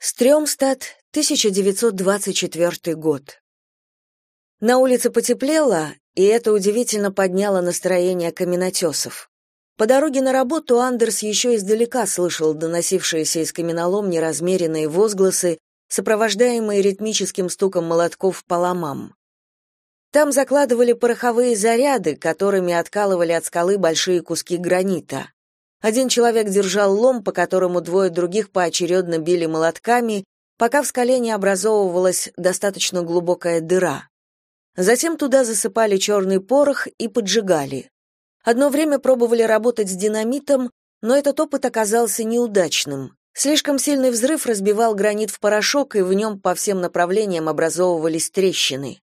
Стрёмстад, 1924 год. На улице потеплело, и это удивительно подняло настроение каменотесов. По дороге на работу Андерс еще издалека слышал доносившиеся из каменоломни размеренные возгласы, сопровождаемые ритмическим стуком молотков по ломам. Там закладывали пороховые заряды, которыми откалывали от скалы большие куски гранита. Один человек держал лом, по которому двое других поочередно били молотками, пока в скале не образовывалась достаточно глубокая дыра. Затем туда засыпали черный порох и поджигали. Одно время пробовали работать с динамитом, но этот опыт оказался неудачным. Слишком сильный взрыв разбивал гранит в порошок, и в нем по всем направлениям образовывались трещины.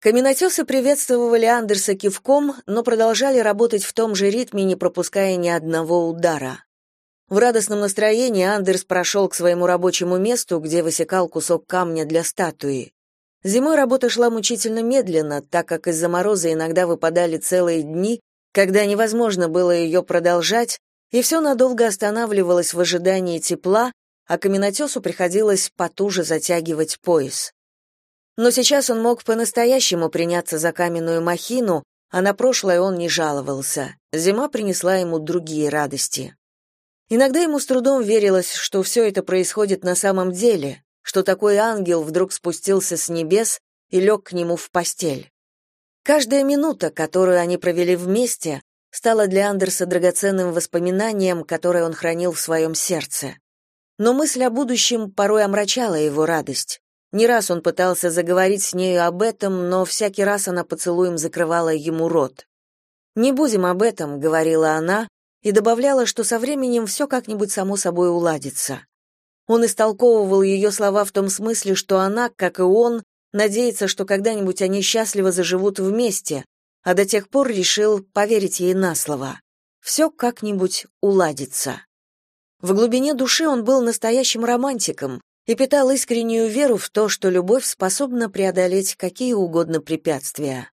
Каменотесы приветствовали Андерса кивком, но продолжали работать в том же ритме, не пропуская ни одного удара. В радостном настроении Андерс прошел к своему рабочему месту, где высекал кусок камня для статуи. Зимой работа шла мучительно медленно, так как из-за мороза иногда выпадали целые дни, когда невозможно было ее продолжать, и все надолго останавливалось в ожидании тепла, а каменотесу приходилось потуже затягивать пояс. Но сейчас он мог по-настоящему приняться за каменную махину, а на прошлое он не жаловался. Зима принесла ему другие радости. Иногда ему с трудом верилось, что все это происходит на самом деле, что такой ангел вдруг спустился с небес и лег к нему в постель. Каждая минута, которую они провели вместе, стала для Андерса драгоценным воспоминанием, которое он хранил в своем сердце. Но мысль о будущем порой омрачала его радость. Не раз он пытался заговорить с нею об этом, но всякий раз она поцелуем закрывала ему рот. «Не будем об этом», — говорила она, и добавляла, что со временем все как-нибудь само собой уладится. Он истолковывал ее слова в том смысле, что она, как и он, надеется, что когда-нибудь они счастливо заживут вместе, а до тех пор решил поверить ей на слово. Все как-нибудь уладится. В глубине души он был настоящим романтиком, и питал искреннюю веру в то, что любовь способна преодолеть какие угодно препятствия.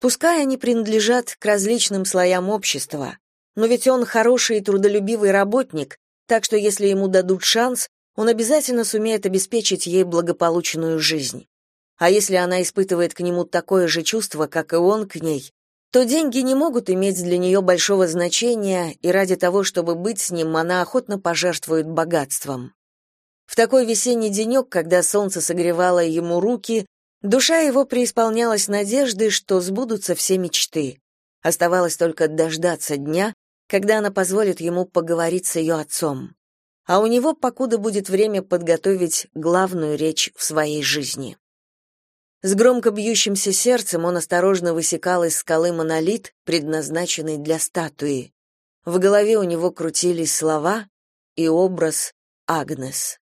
Пускай они принадлежат к различным слоям общества, но ведь он хороший и трудолюбивый работник, так что если ему дадут шанс, он обязательно сумеет обеспечить ей благополучную жизнь. А если она испытывает к нему такое же чувство, как и он к ней, то деньги не могут иметь для нее большого значения, и ради того, чтобы быть с ним, она охотно пожертвует богатством. Такой весенний денек, когда солнце согревало ему руки, душа его преисполнялась надежды, что сбудутся все мечты. Оставалось только дождаться дня, когда она позволит ему поговорить с ее отцом. А у него покуда будет время подготовить главную речь в своей жизни. С громко бьющимся сердцем он осторожно высекал из скалы монолит, предназначенный для статуи. В голове у него крутились слова и образ Агнес.